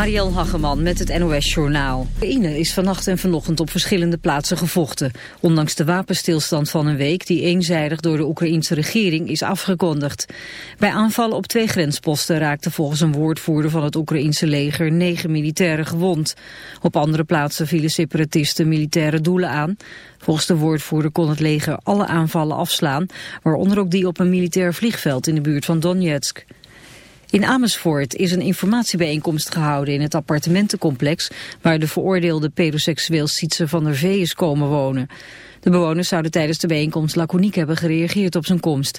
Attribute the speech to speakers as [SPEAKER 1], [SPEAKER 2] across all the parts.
[SPEAKER 1] Marielle Hageman met het NOS Journaal. Oekraïne is vannacht en vanochtend op verschillende plaatsen gevochten. Ondanks de wapenstilstand van een week die eenzijdig door de Oekraïense regering is afgekondigd. Bij aanvallen op twee grensposten raakten volgens een woordvoerder van het Oekraïense leger negen militairen gewond. Op andere plaatsen vielen separatisten militaire doelen aan. Volgens de woordvoerder kon het leger alle aanvallen afslaan, waaronder ook die op een militair vliegveld in de buurt van Donetsk. In Amersfoort is een informatiebijeenkomst gehouden in het appartementencomplex waar de veroordeelde pedoseksueel Sietse van der Vee is komen wonen. De bewoners zouden tijdens de bijeenkomst laconiek hebben gereageerd op zijn komst.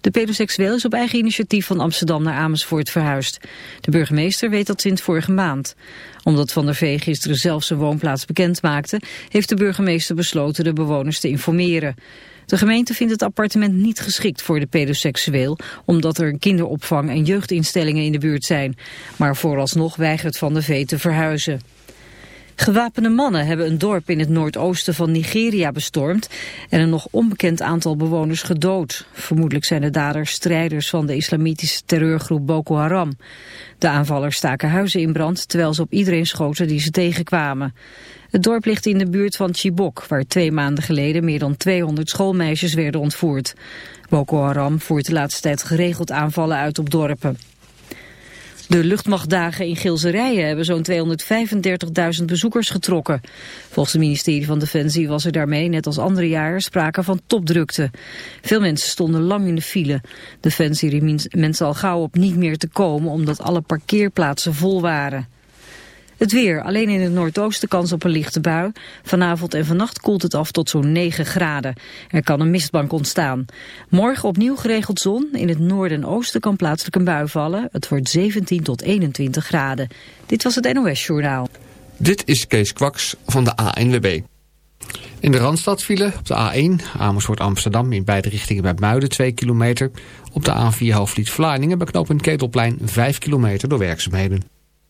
[SPEAKER 1] De pedoseksueel is op eigen initiatief van Amsterdam naar Amersfoort verhuisd. De burgemeester weet dat sinds vorige maand. Omdat Van der Vee gisteren zelf zijn woonplaats bekend maakte... heeft de burgemeester besloten de bewoners te informeren. De gemeente vindt het appartement niet geschikt voor de pedoseksueel... omdat er kinderopvang en jeugdinstellingen in de buurt zijn. Maar vooralsnog weigert Van der Vee te verhuizen. Gewapende mannen hebben een dorp in het noordoosten van Nigeria bestormd en een nog onbekend aantal bewoners gedood. Vermoedelijk zijn de daders strijders van de islamitische terreurgroep Boko Haram. De aanvallers staken huizen in brand terwijl ze op iedereen schoten die ze tegenkwamen. Het dorp ligt in de buurt van Chibok, waar twee maanden geleden meer dan 200 schoolmeisjes werden ontvoerd. Boko Haram voert de laatste tijd geregeld aanvallen uit op dorpen. De luchtmachtdagen in Gilserijen hebben zo'n 235.000 bezoekers getrokken. Volgens het ministerie van Defensie was er daarmee, net als andere jaren, sprake van topdrukte. Veel mensen stonden lang in de file. Defensie riep mensen al gauw op niet meer te komen omdat alle parkeerplaatsen vol waren. Het weer, alleen in het noordoosten kans op een lichte bui. Vanavond en vannacht koelt het af tot zo'n 9 graden. Er kan een mistbank ontstaan. Morgen opnieuw geregeld zon. In het noorden en oosten kan plaatselijk een bui vallen. Het wordt 17 tot 21 graden. Dit was het NOS Journaal.
[SPEAKER 2] Dit is Kees Kwaks van de ANWB. In de Randstad vielen op de A1 Amersfoort Amsterdam in beide richtingen bij Muiden 2 kilometer. Op de A4 Hoofdvliet Vlaardingen bij knooppunt Ketelplein 5 kilometer door werkzaamheden.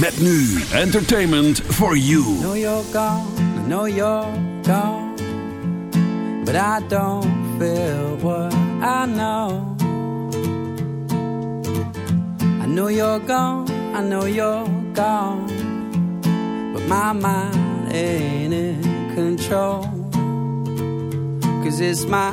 [SPEAKER 3] Met nu entertainment for you.
[SPEAKER 4] I know you're gone, I know you're gone. But I don't feel what I know. I know you're gone, I know you're gone. But my mind ain't in control. Cause it's my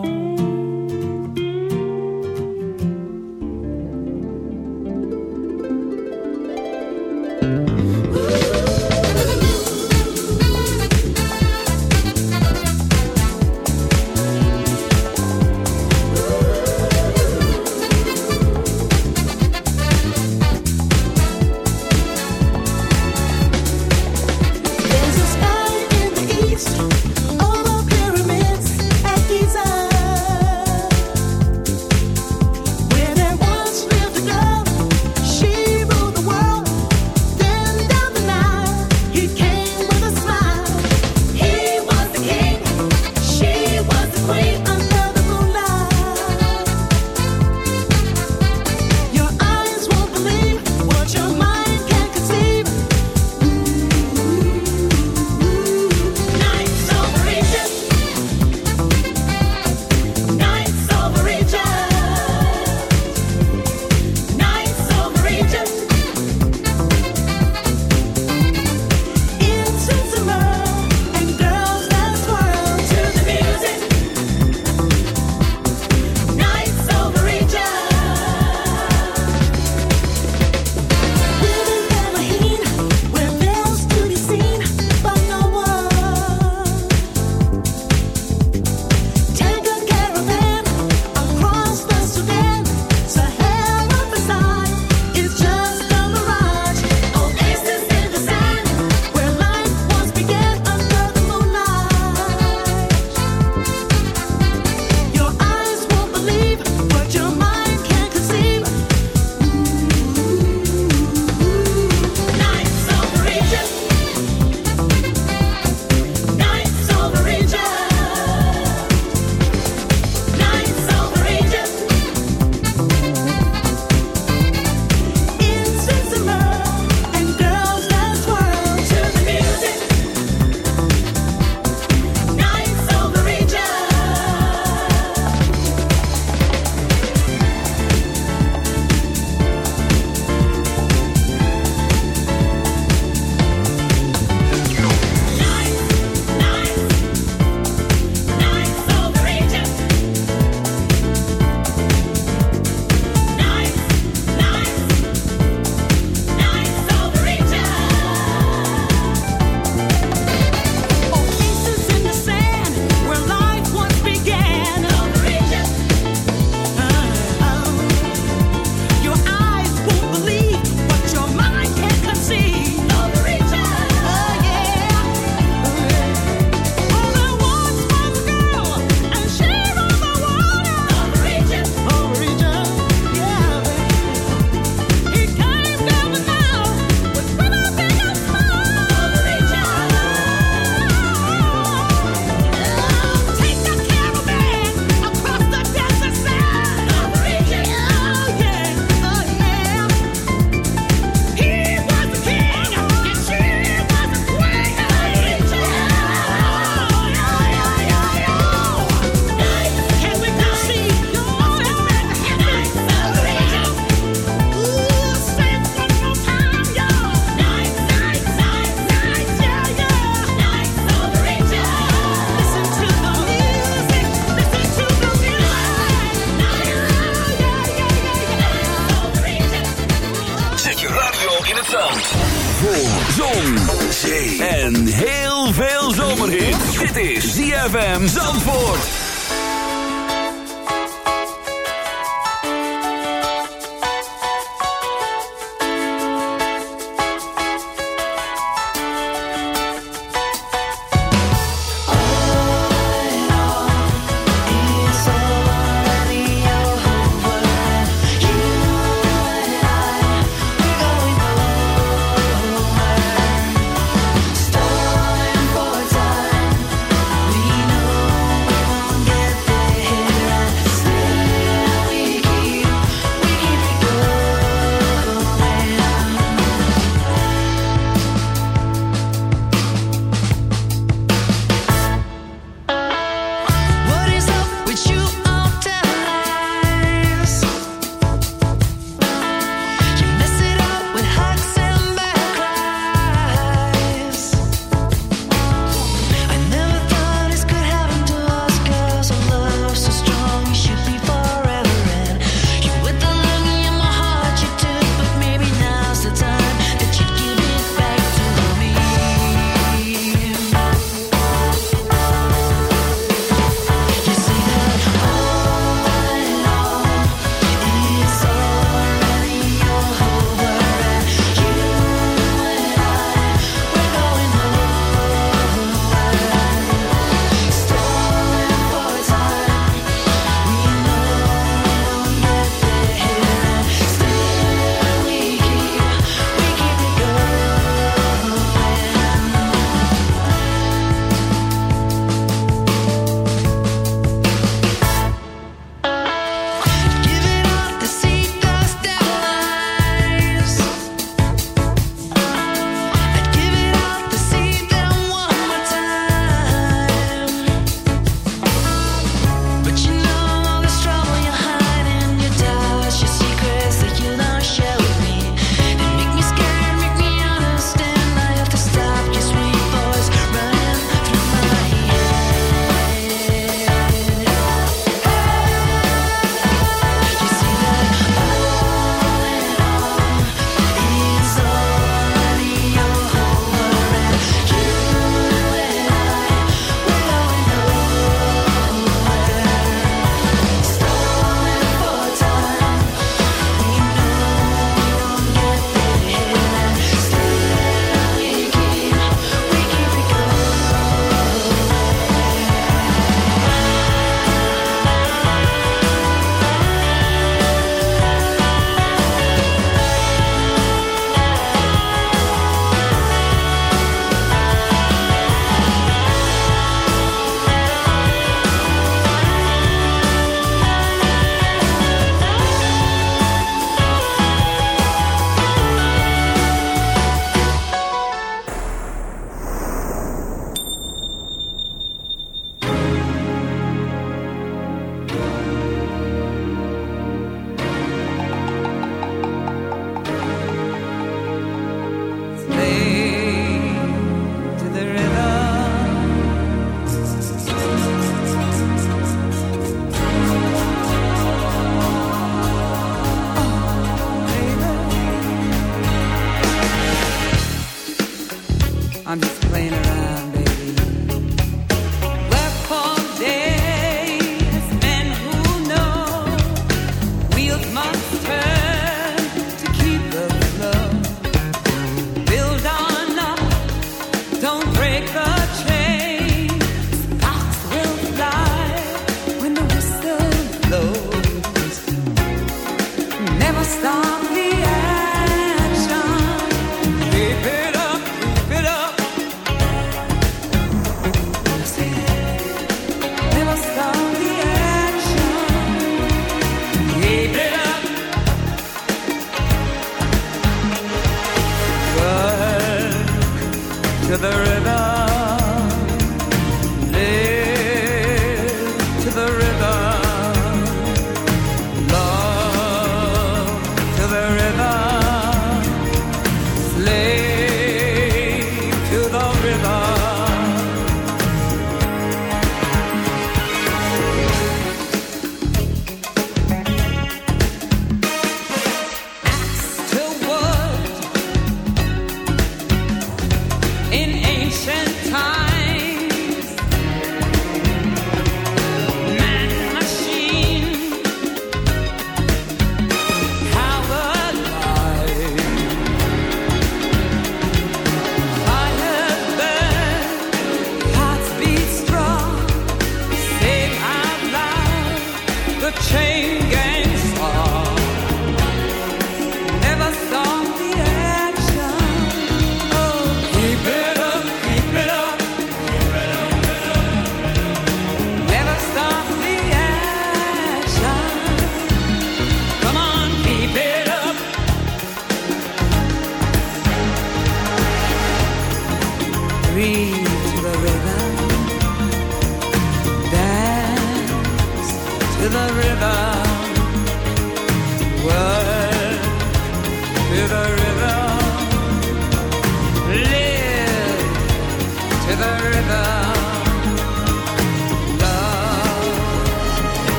[SPEAKER 3] ZFM Zandvoort.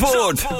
[SPEAKER 5] Zandvoort.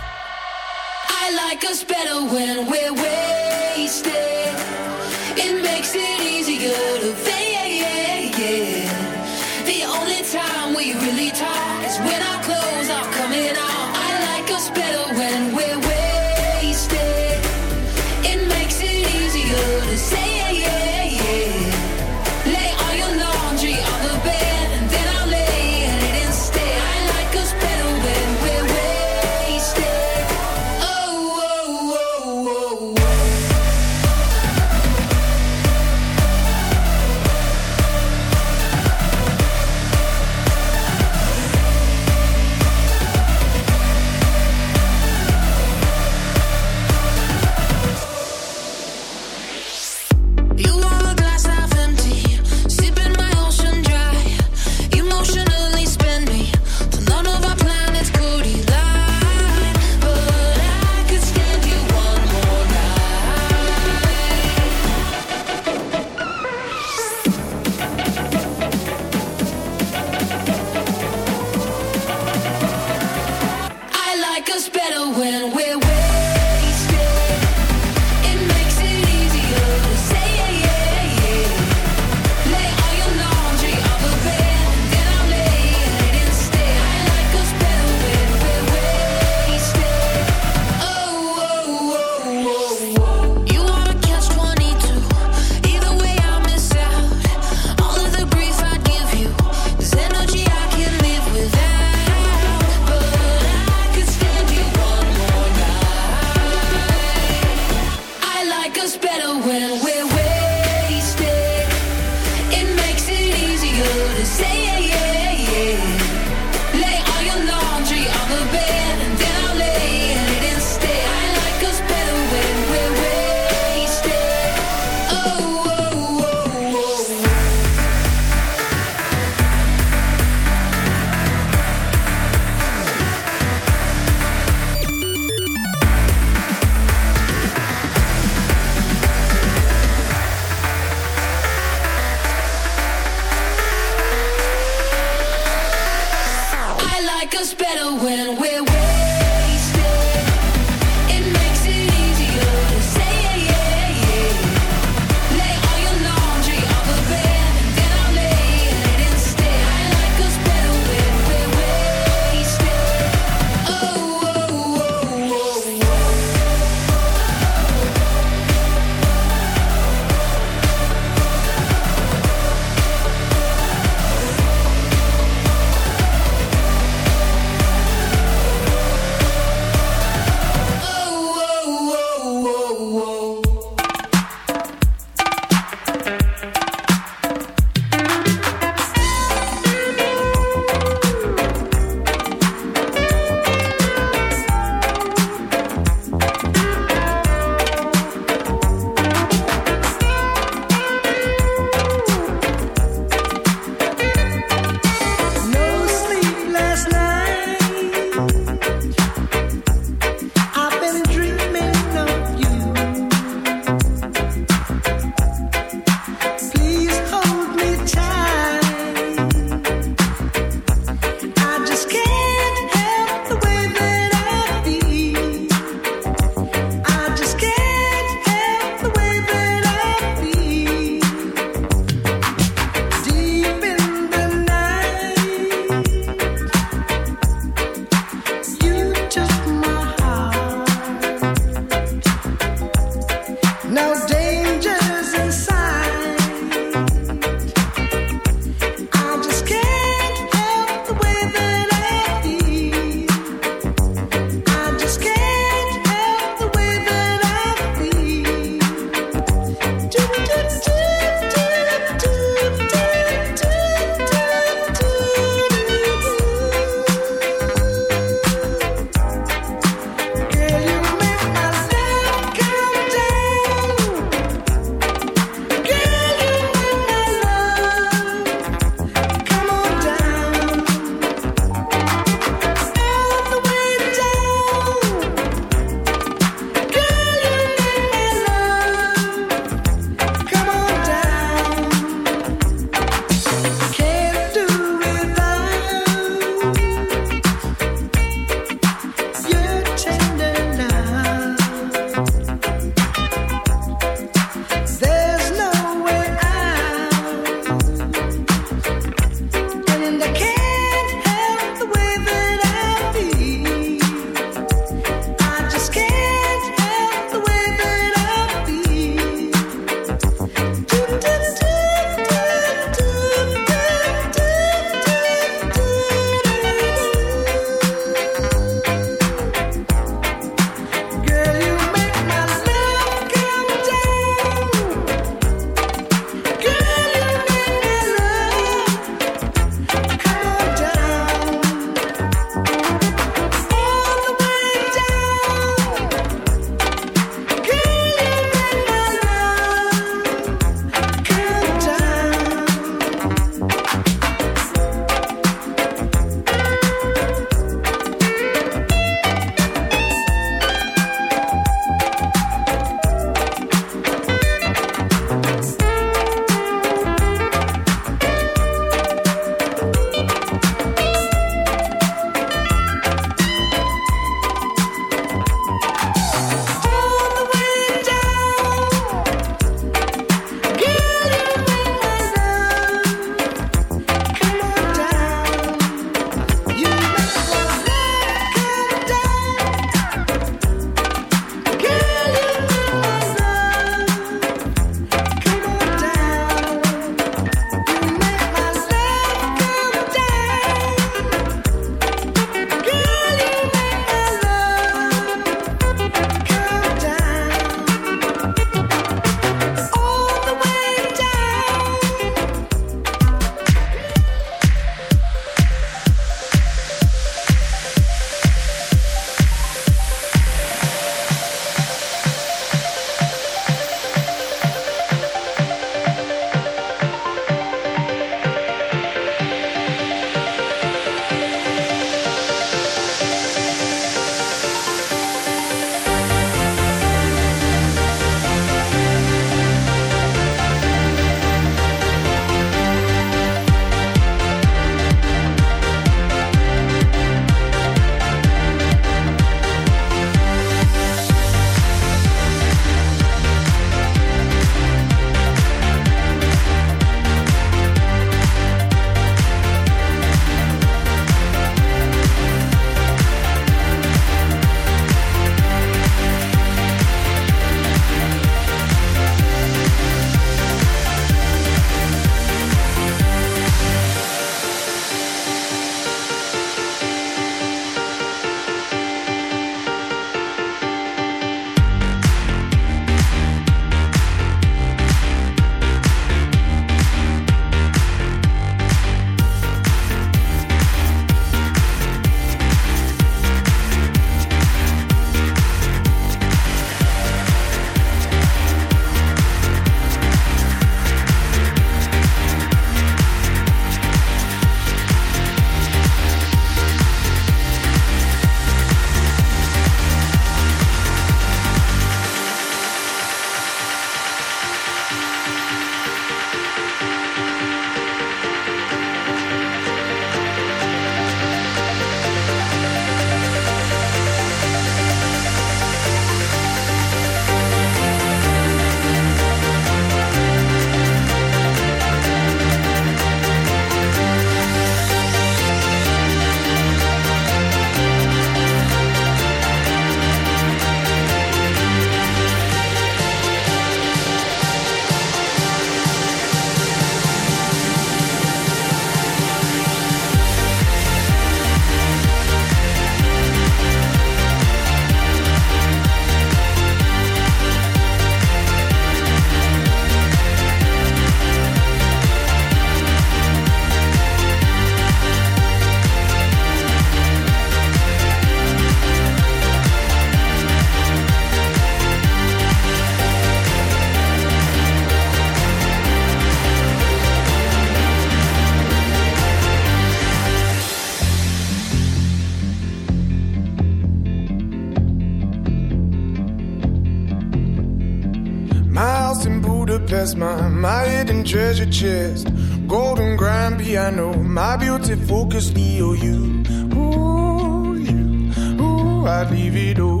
[SPEAKER 6] Beauty focus EOU. Ooh, you, ooh, I'd leave it all.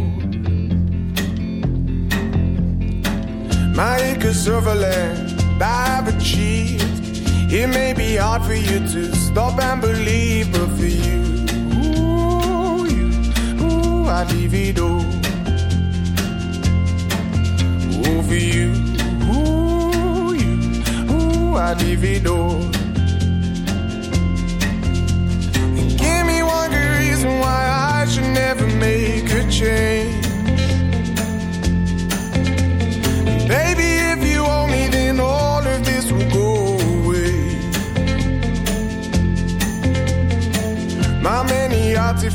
[SPEAKER 6] My acres of land I've achieved. It may be hard for you to stop and believe, but for you, ooh, you, ooh, I'd leave it all. Ooh, for you, ooh, you, ooh, I'd leave it all.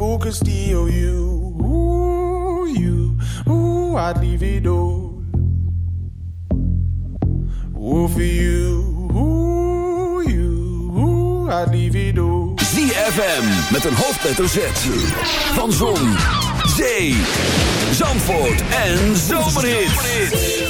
[SPEAKER 6] Beauty focused EOU. Ooh, you, ooh, I'd leave it all. Ooh, for you, ooh, you, ooh, I'd leave it all.
[SPEAKER 3] ZFM met een hoofdletter Z. Van Zon, Zee, Zandvoort en Zomerhits.